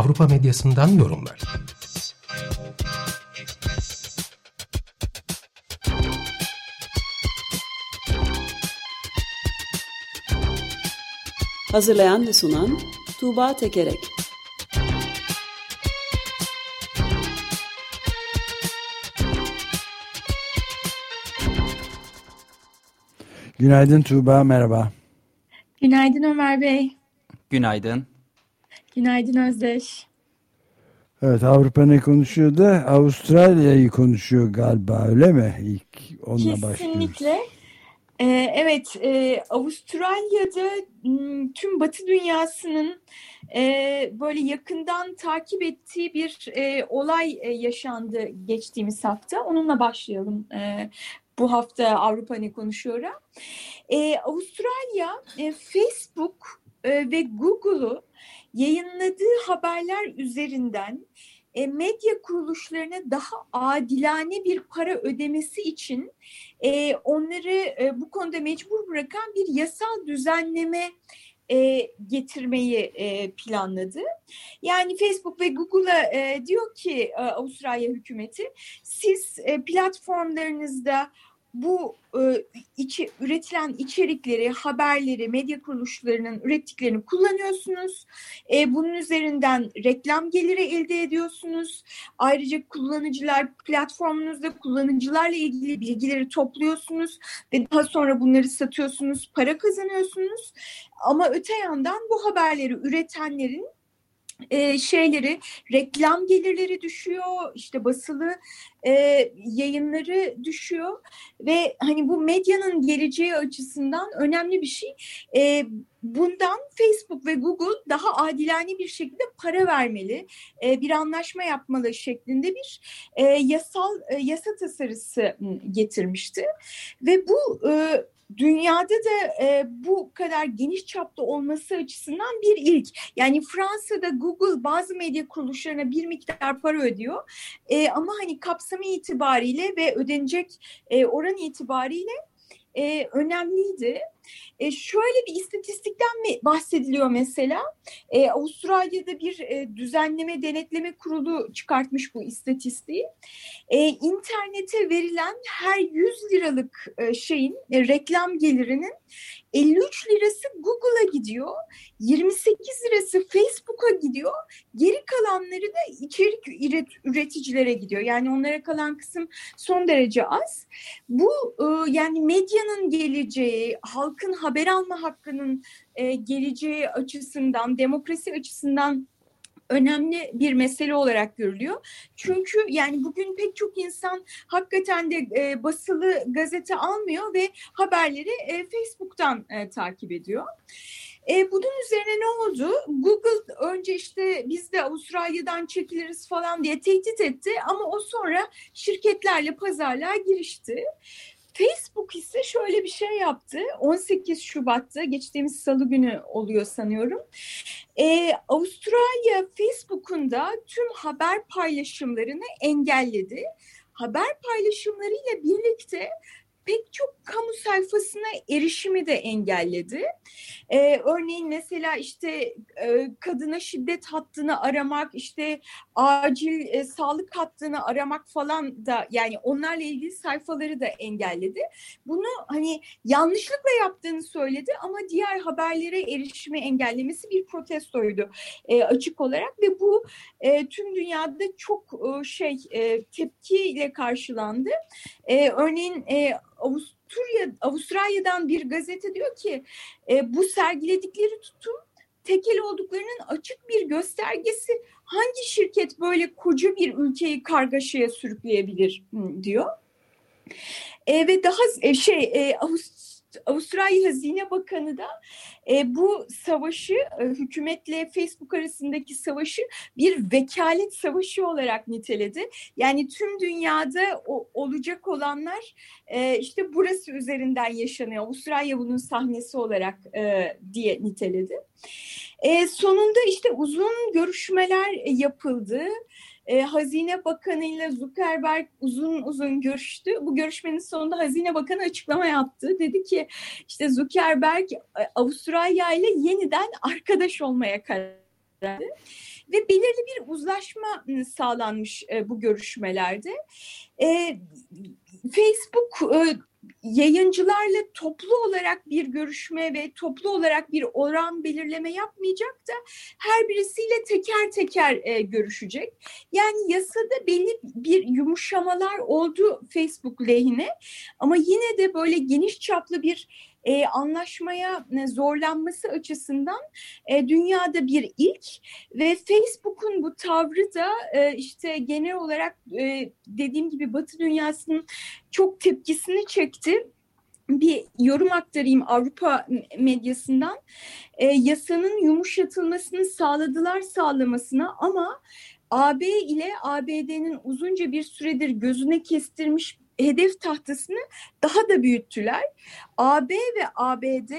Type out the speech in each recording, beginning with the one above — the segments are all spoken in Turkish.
Avrupa medyasından yorumlar. Hazırlayan ve sunan Tuğba Tekerek Günaydın Tuğba, merhaba. Günaydın Ömer Bey. Günaydın. Günaydın Özdeş. Evet Avrupa ne konuşuyor da Avustralya'yı konuşuyor galiba öyle mi? İlk onunla Kesinlikle. başlıyoruz. Kesinlikle. Ee, evet e, Avustralya'da tüm Batı dünyasının e, böyle yakından takip ettiği bir e, olay e, yaşandı geçtiğimiz hafta. Onunla başlayalım e, bu hafta Avrupa ne konuşuyor? E, Avustralya Facebook e, ve Google'u yayınladığı haberler üzerinden e, medya kuruluşlarına daha adilane bir para ödemesi için e, onları e, bu konuda mecbur bırakan bir yasal düzenleme getirmeyi planladı. Yani Facebook ve Google'a diyor ki Avustralya hükümeti siz platformlarınızda bu e, içi, üretilen içerikleri, haberleri, medya kuruluşlarının ürettiklerini kullanıyorsunuz. E, bunun üzerinden reklam geliri elde ediyorsunuz. Ayrıca kullanıcılar platformunuzda kullanıcılarla ilgili bilgileri topluyorsunuz ve daha sonra bunları satıyorsunuz, para kazanıyorsunuz. Ama öte yandan bu haberleri üretenlerin e, şeyleri reklam gelirleri düşüyor işte basılı e, yayınları düşüyor ve hani bu medyanın geleceği açısından önemli bir şey e, bundan Facebook ve Google daha adilane bir şekilde para vermeli e, bir anlaşma yapmalı şeklinde bir e, yasal e, yasa tasarısı getirmişti ve bu e, dünyada da e, bu kadar geniş çapta olması açısından bir ilk. Yani Fransa'da Google bazı medya kuruluşlarına bir miktar para ödüyor. E, ama hani kapsamı itibariyle ve ödenecek e, oran itibariyle e, önemliydi. E, şöyle bir istatistikten mi bahsediliyor mesela? E, Avustralya'da bir e, düzenleme denetleme kurulu çıkartmış bu istatistiği. E, internete verilen her 100 liralık e, şeyin e, reklam gelirinin 53 lirası Google'a gidiyor, 28 lirası kalanları da içerik üreticilere gidiyor. Yani onlara kalan kısım son derece az. Bu e, yani medyanın geleceği, halkın haber alma hakkının e, geleceği açısından, demokrasi açısından önemli bir mesele olarak görülüyor. Çünkü yani bugün pek çok insan hakikaten de e, basılı gazete almıyor ve haberleri Facebook'tan takip ediyor. E, bunun üzerine ne oldu? Google önce işte biz de Avustralya'dan çekiliriz falan diye tehdit etti ama o sonra şirketlerle pazarlığa girişti. Facebook ise şöyle bir şey yaptı. 18 Şubat'ta geçtiğimiz salı günü oluyor sanıyorum. Ee, Avustralya Facebook'un da tüm haber paylaşımlarını engelledi. Haber paylaşımlarıyla birlikte pek çok kamu sayfasına erişimi de engelledi. Ee, örneğin mesela işte e, kadına şiddet hattını aramak, işte acil e, sağlık hattını aramak falan da yani onlarla ilgili sayfaları da engelledi. Bunu hani yanlışlıkla yaptığını söyledi ama diğer haberlere erişimi engellemesi bir protestoydu e, açık olarak ve bu e, tüm dünyada çok e, şey e, tepkiyle karşılandı. E, örneğin e, Avusturya, Avustralya'dan bir gazete diyor ki e, bu sergiledikleri tutum tekel olduklarının açık bir göstergesi. Hangi şirket böyle koca bir ülkeyi kargaşaya sürükleyebilir diyor. E, ve daha e, şey e, Avust Avustralya Hazine Bakanı da e, bu savaşı e, hükümetle Facebook arasındaki savaşı bir vekalet savaşı olarak niteledi. Yani tüm dünyada o, olacak olanlar e, işte burası üzerinden yaşanıyor. Avustralya bunun sahnesi olarak e, diye niteledi. E, sonunda işte uzun görüşmeler yapıldı e, Hazine Bakanı ile Zuckerberg uzun uzun görüştü. Bu görüşmenin sonunda Hazine Bakanı açıklama yaptı. Dedi ki işte Zuckerberg e, Avustralya ile yeniden arkadaş olmaya karar verdi ve belirli bir uzlaşma ıı, sağlanmış e, bu görüşmelerde. E, Facebook yayıncılarla toplu olarak bir görüşme ve toplu olarak bir oran belirleme yapmayacak da her birisiyle teker teker e, görüşecek. Yani yasada belli bir yumuşamalar oldu Facebook lehine ama yine de böyle geniş çaplı bir e, anlaşmaya zorlanması açısından e, dünyada bir ilk ve Facebook'un bu tavrı da e, işte genel olarak e, dediğim gibi Batı dünyasının çok tepkisini çekti bir yorum aktarayım Avrupa medyasından. E, yasanın yumuşatılmasını sağladılar sağlamasına ama AB ile ABD'nin uzunca bir süredir gözüne kestirmiş hedef tahtasını daha da büyüttüler. AB ve ABD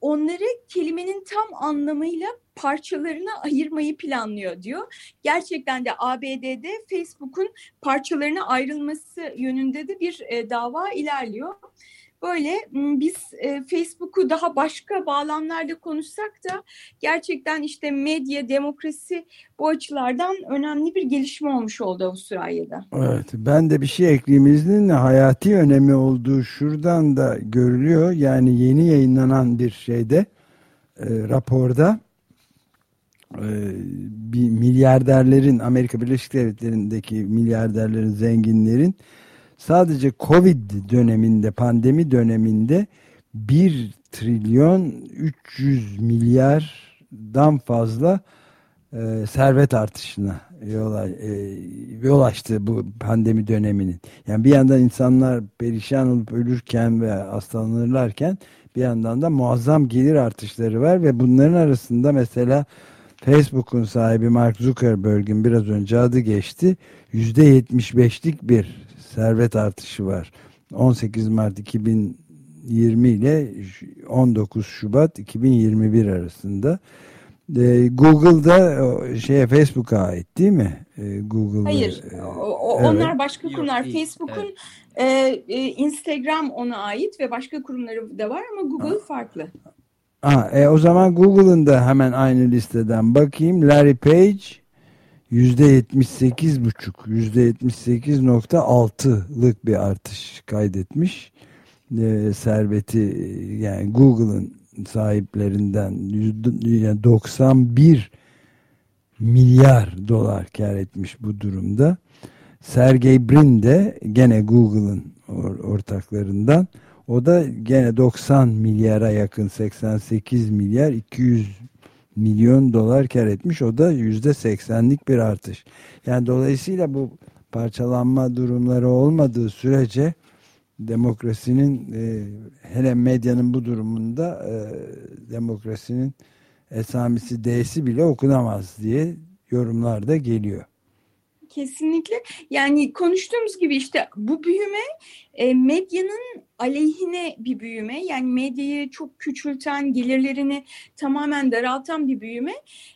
onları kelimenin tam anlamıyla parçalarına ayırmayı planlıyor diyor. Gerçekten de ABD'de Facebook'un parçalarına ayrılması yönünde de bir e, dava ilerliyor. Böyle biz e, Facebook'u daha başka bağlamlarda konuşsak da gerçekten işte medya, demokrasi bu açılardan önemli bir gelişme olmuş oldu Avustralya'da. Evet ben de bir şey ekleyeyim izninle hayati önemi olduğu şuradan da görülüyor. Yani yeni yayınlanan bir şeyde e, raporda e, bir milyarderlerin Amerika Birleşik Devletleri'ndeki milyarderlerin zenginlerin sadece Covid döneminde, pandemi döneminde 1 trilyon 300 milyardan fazla e, servet artışına yol, e, yol açtı bu pandemi döneminin. Yani bir yandan insanlar perişan olup ölürken ve hastalanırlarken bir yandan da muazzam gelir artışları var ve bunların arasında mesela Facebook'un sahibi Mark Zuckerberg'in biraz önce adı geçti. %75'lik bir servet artışı var. 18 Mart 2020 ile 19 Şubat 2021 arasında. E, Google'da şeye Facebook'a ait değil mi? E, Google'da. Hayır. E, o, evet. Onlar başka kurumlar. Facebook'un evet. e, Instagram ona ait ve başka kurumları da var ama Google ha. farklı. Ha, e, o zaman Google'ın da hemen aynı listeden bakayım. Larry Page %78,5 %78.6'lık bir artış kaydetmiş. E, serveti yani Google'ın sahiplerinden yani 91 milyar dolar kar etmiş bu durumda. Sergey Brin de gene Google'ın or ortaklarından o da gene 90 milyara yakın 88 milyar 200 milyon dolar kar etmiş. O da yüzde seksenlik bir artış. Yani dolayısıyla bu parçalanma durumları olmadığı sürece demokrasinin e, hele medyanın bu durumunda e, demokrasinin esamisi D'si bile okunamaz diye yorumlar da geliyor. Kesinlikle. Yani konuştuğumuz gibi işte bu büyüme e, medyanın aleyhine bir büyüme. Yani medyayı çok küçülten, gelirlerini tamamen daraltan bir büyüme.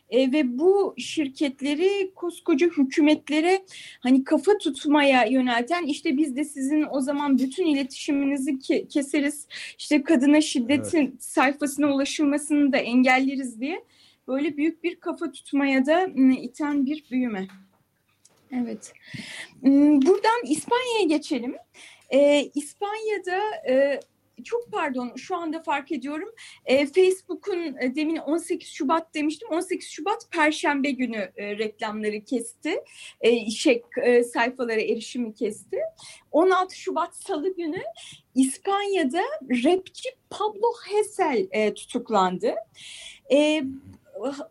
E, ve bu şirketleri koskoca hükümetlere hani kafa tutmaya yönelten işte biz de sizin o zaman bütün iletişiminizi ke keseriz. İşte kadına şiddetin evet. sayfasına ulaşılmasını da engelleriz diye böyle büyük bir kafa tutmaya da iten bir büyüme. Evet. Hmm, buradan İspanya'ya geçelim. Ee, İspanya'da e, çok pardon şu anda fark ediyorum. E, Facebook'un e, demin 18 Şubat demiştim. 18 Şubat Perşembe günü e, reklamları kesti. E, şey e, sayfalara erişimi kesti. 16 Şubat Salı günü İspanya'da rapçi Pablo Hesel e, tutuklandı. E,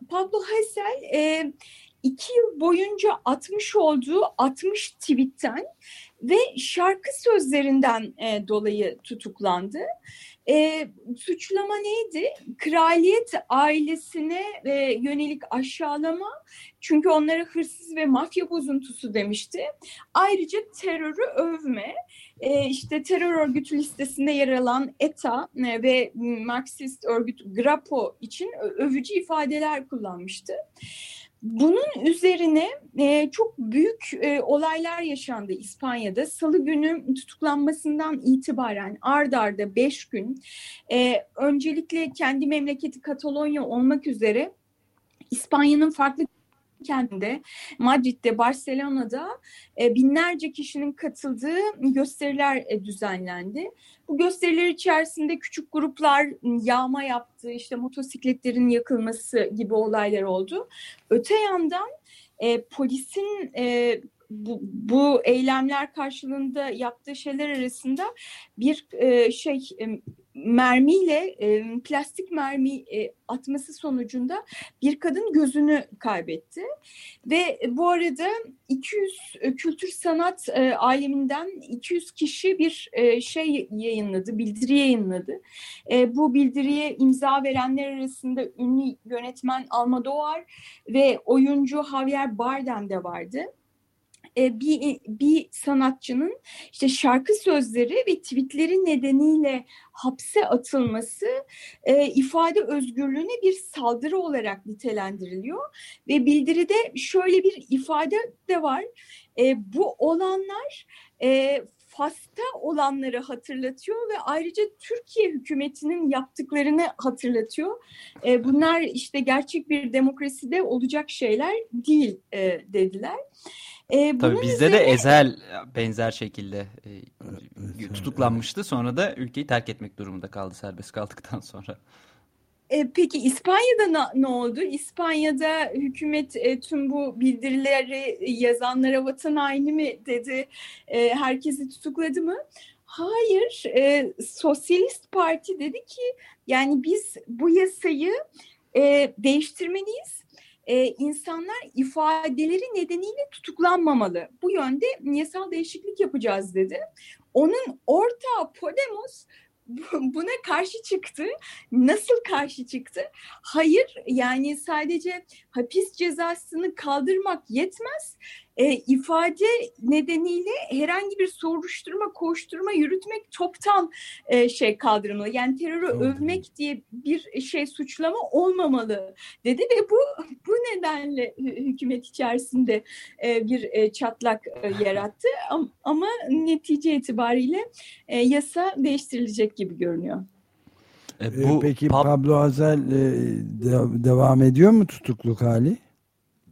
Pablo Hesel e, iki yıl boyunca atmış olduğu 60 tweetten ve şarkı sözlerinden e, dolayı tutuklandı. E, suçlama neydi? Kraliyet ailesine e, yönelik aşağılama çünkü onlara hırsız ve mafya bozuntusu demişti. Ayrıca terörü övme, e, işte terör örgütü listesinde yer alan ETA e, ve Marksist örgüt GRAPO için övücü ifadeler kullanmıştı. Bunun üzerine e, çok büyük e, olaylar yaşandı İspanya'da. Salı günü tutuklanmasından itibaren ard arda beş gün e, öncelikle kendi memleketi Katalonya olmak üzere İspanya'nın farklı kentinde, Madrid'de, Barcelona'da e, binlerce kişinin katıldığı gösteriler e, düzenlendi. Bu gösteriler içerisinde küçük gruplar yağma yaptı, işte motosikletlerin yakılması gibi olaylar oldu. Öte yandan e, polisin e, bu, bu eylemler karşılığında yaptığı şeyler arasında bir e, şey e, mermiyle e, plastik mermi e, atması sonucunda bir kadın gözünü kaybetti ve bu arada 200 e, kültür sanat e, aleminden 200 kişi bir e, şey yayınladı, bildiri yayınladı. E, bu bildiriye imza verenler arasında ünlü yönetmen Almodovar ve oyuncu Javier Bardem de vardı e, bir, bir sanatçının işte şarkı sözleri ve tweetleri nedeniyle hapse atılması e, ifade özgürlüğüne bir saldırı olarak nitelendiriliyor ve bildiride şöyle bir ifade de var. E, bu olanlar e, Fas'ta olanları hatırlatıyor ve ayrıca Türkiye hükümetinin yaptıklarını hatırlatıyor. E, bunlar işte gerçek bir demokraside olacak şeyler değil e, dediler. E, Tabii bizde üzerine... de Ezel benzer şekilde e, evet, tutuklanmıştı. Sonra da ülkeyi terk etmek durumunda kaldı serbest kaldıktan sonra. E, peki İspanya'da ne, ne oldu? İspanya'da hükümet e, tüm bu bildirileri yazanlara vatan haini mi dedi? E, herkesi tutukladı mı? Hayır. E, Sosyalist Parti dedi ki yani biz bu yasayı e, değiştirmeliyiz e, insanlar ifadeleri nedeniyle tutuklanmamalı. Bu yönde yasal değişiklik yapacağız dedi. Onun ortağı Podemos buna karşı çıktı. Nasıl karşı çıktı? Hayır yani sadece hapis cezasını kaldırmak yetmez e, ifade nedeniyle herhangi bir soruşturma, koşturma yürütmek toptan e, şey kaldırılmalı. Yani terörü Doğru. övmek diye bir şey suçlama olmamalı dedi ve bu bu nedenle hükümet içerisinde e, bir e, çatlak e, yarattı. Ama, ama netice itibariyle e, yasa değiştirilecek gibi görünüyor. E, e bu Peki Pablo Azel e, de, devam ediyor mu tutukluk hali?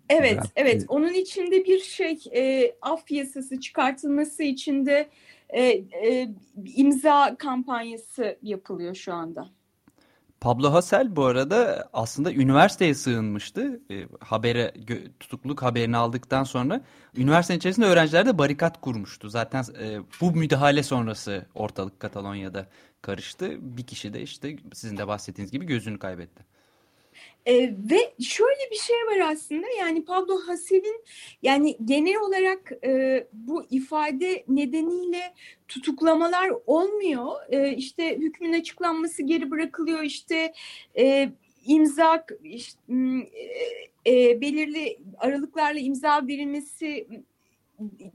Evet, Rabbim. evet. Onun içinde bir şey e, af yasası çıkartılması içinde e, e, imza kampanyası yapılıyor şu anda. Pablo Hasel bu arada aslında üniversiteye sığınmıştı. E, habere tutukluk haberini aldıktan sonra üniversitenin içerisinde öğrenciler de barikat kurmuştu. Zaten e, bu müdahale sonrası ortalık Katalonya'da karıştı. Bir kişi de işte sizin de bahsettiğiniz gibi gözünü kaybetti. E, ve şöyle bir şey var aslında yani Pablo Hasel'in yani genel olarak e, bu ifade nedeniyle tutuklamalar olmuyor. E, işte hükmün açıklanması geri bırakılıyor işte e, imza işte, e, belirli aralıklarla imza verilmesi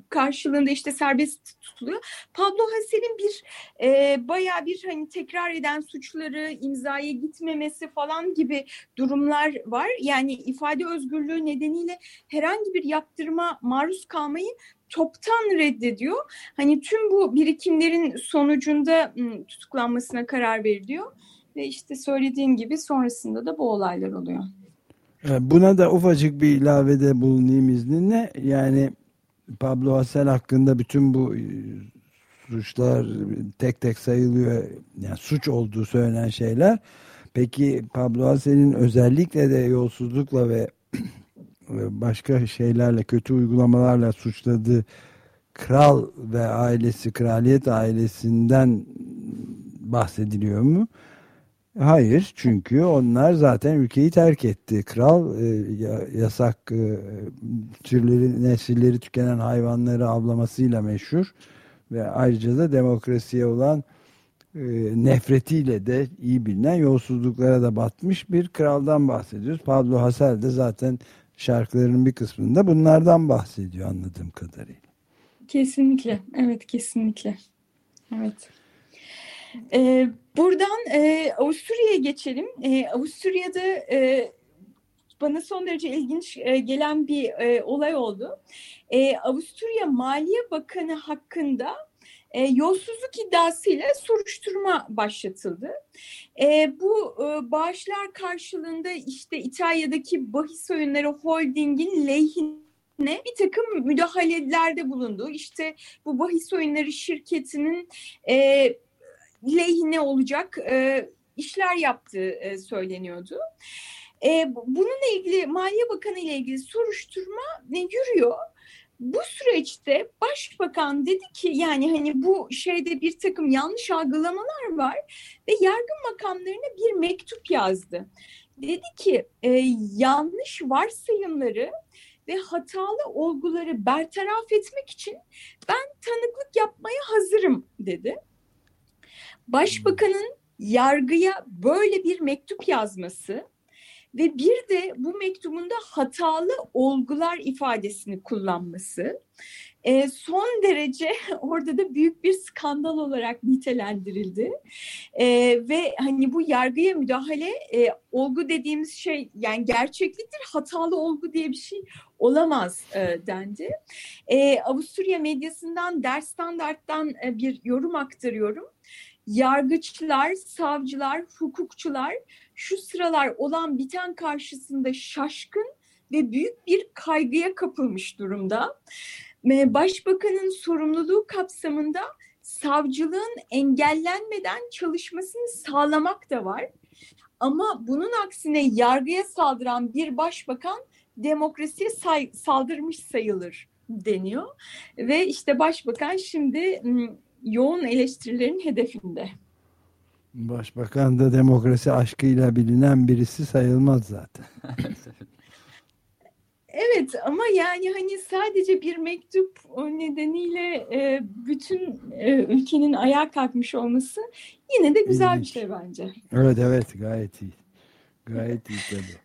karşılığında işte serbest tutuluyor. Pablo Hasel'in bir e, bayağı bir hani tekrar eden suçları imzaya gitmemesi falan gibi durumlar var. Yani ifade özgürlüğü nedeniyle herhangi bir yaptırıma maruz kalmayı toptan reddediyor. Hani tüm bu birikimlerin sonucunda tutuklanmasına karar veriliyor. Ve işte söylediğim gibi sonrasında da bu olaylar oluyor. Buna da ufacık bir ilavede bulunayım izninle. Yani Pablo Hassel hakkında bütün bu e, suçlar tek tek sayılıyor. Yani suç olduğu söylenen şeyler. Peki Pablo Hassel'in özellikle de yolsuzlukla ve başka şeylerle kötü uygulamalarla suçladığı kral ve ailesi kraliyet ailesinden bahsediliyor mu? Hayır çünkü onlar zaten ülkeyi terk etti. Kral e, yasak e, türleri, nesilleri tükenen hayvanları avlamasıyla meşhur ve ayrıca da demokrasiye olan e, nefretiyle de iyi bilinen yolsuzluklara da batmış bir kraldan bahsediyoruz. Pablo Hasel de zaten şarkılarının bir kısmında bunlardan bahsediyor anladığım kadarıyla. Kesinlikle. Evet kesinlikle. Evet. Ee, buradan e, Avusturya'ya geçelim. E, Avusturya'da e, bana son derece ilginç e, gelen bir e, olay oldu. E, Avusturya Maliye Bakanı hakkında e, yolsuzluk iddiasıyla soruşturma başlatıldı. E, bu e, bağışlar karşılığında işte İtalya'daki bahis oyunları holdingin lehine bir takım müdahalelerde bulundu. İşte bu bahis oyunları şirketinin e, lehine olacak e, işler yaptığı e, söyleniyordu. E, bununla ilgili Maliye Bakanı ile ilgili soruşturma ne yürüyor. Bu süreçte başbakan dedi ki yani hani bu şeyde bir takım yanlış algılamalar var ve yargı makamlarına bir mektup yazdı. Dedi ki e, yanlış varsayımları ve hatalı olguları bertaraf etmek için ben tanıklık yapmaya hazırım dedi. Başbakanın yargıya böyle bir mektup yazması ve bir de bu mektubunda hatalı olgular ifadesini kullanması e, son derece orada da büyük bir skandal olarak nitelendirildi e, ve hani bu yargıya müdahale e, olgu dediğimiz şey yani gerçekliktir hatalı olgu diye bir şey olamaz dendi. E, Avusturya medyasından Der Standart'tan bir yorum aktarıyorum yargıçlar, savcılar, hukukçular şu sıralar olan biten karşısında şaşkın ve büyük bir kaygıya kapılmış durumda. Başbakanın sorumluluğu kapsamında savcılığın engellenmeden çalışmasını sağlamak da var. Ama bunun aksine yargıya saldıran bir başbakan demokrasiye say saldırmış sayılır deniyor. Ve işte başbakan şimdi yoğun eleştirilerin hedefinde. Başbakan da demokrasi aşkıyla bilinen birisi sayılmaz zaten. evet ama yani hani sadece bir mektup nedeniyle e, bütün e, ülkenin ayağa kalkmış olması yine de güzel İlginç. bir şey bence. Evet evet gayet iyi. Gayet iyi tabii.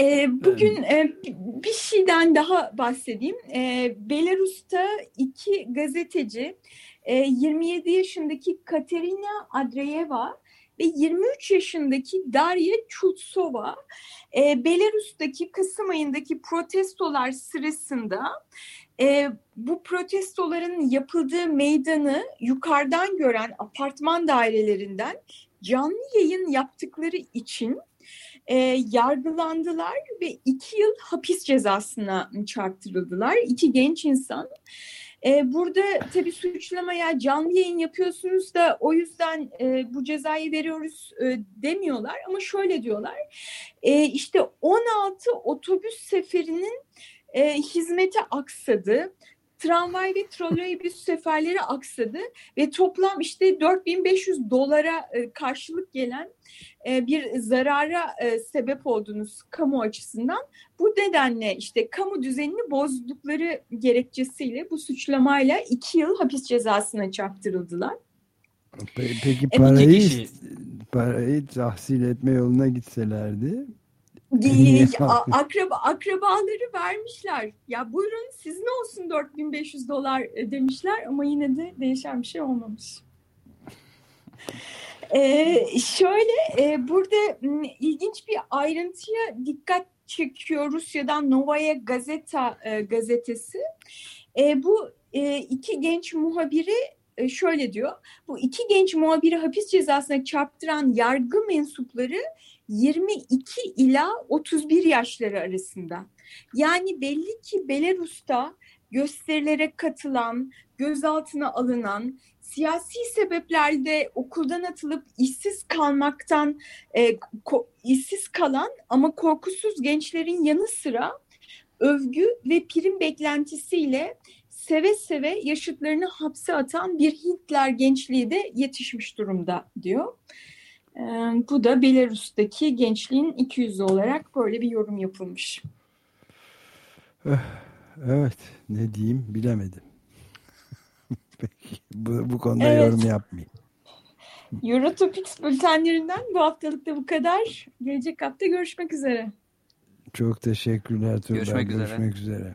E, bugün e, bir şeyden daha bahsedeyim. E, Belarus'ta iki gazeteci, e, 27 yaşındaki Katerina Andreeva ve 23 yaşındaki Darya Chultsova, e, Belarus'taki Kasım ayındaki protestolar sırasında e, bu protestoların yapıldığı meydanı yukarıdan gören apartman dairelerinden canlı yayın yaptıkları için e, yargılandılar ve iki yıl hapis cezasına çarptırıldılar. İki genç insan. E, burada tabii suçlamaya canlı yayın yapıyorsunuz da o yüzden e, bu cezayı veriyoruz e, demiyorlar ama şöyle diyorlar. E, işte 16 otobüs seferinin e, hizmete aksadı tramvay ve trolleybüs seferleri aksadı ve toplam işte 4500 dolara e, karşılık gelen e, bir zarara e, sebep oldunuz kamu açısından. Bu nedenle işte kamu düzenini bozdukları gerekçesiyle bu suçlamayla iki yıl hapis cezasına çarptırıldılar. Peki parayı, parayı tahsil etme yoluna gitselerdi akraba akrabaları vermişler. Ya buyurun sizin olsun 4500 dolar e, demişler ama yine de değişen bir şey olmamış. ee, şöyle e, burada ilginç bir ayrıntıya dikkat çekiyor Rusya'dan Novaya Gazeta e, gazetesi. E, bu e, iki genç muhabiri e, şöyle diyor. Bu iki genç muhabiri hapis cezasına çarptıran yargı mensupları 22 ila 31 yaşları arasında. Yani belli ki Belarus'ta gösterilere katılan, gözaltına alınan, siyasi sebeplerde okuldan atılıp işsiz kalmaktan e, ko, işsiz kalan ama korkusuz gençlerin yanı sıra övgü ve prim beklentisiyle seve seve yaşıtlarını hapse atan bir Hitler gençliği de yetişmiş durumda diyor. Bu da Belarus'taki gençliğin 200 olarak böyle bir yorum yapılmış. Eh, evet ne diyeyim bilemedim. Peki bu, bu konuda evet. yorum yapmayayım. Eurotopics bültenlerinden bu haftalık da bu kadar. Gelecek hafta görüşmek üzere. Çok teşekkürler Tuğba. Görüşmek üzere. Görüşmek üzere.